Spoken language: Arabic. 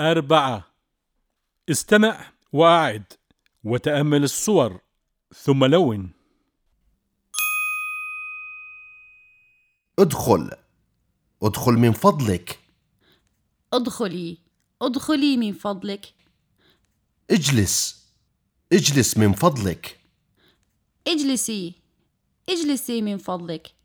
أربعة. استمع وأعد وتأمل الصور. ثم لون. ادخل. ادخل من فضلك. ادخلي. ادخلي من فضلك. اجلس. اجلس من فضلك. اجلسي. اجلسي من فضلك.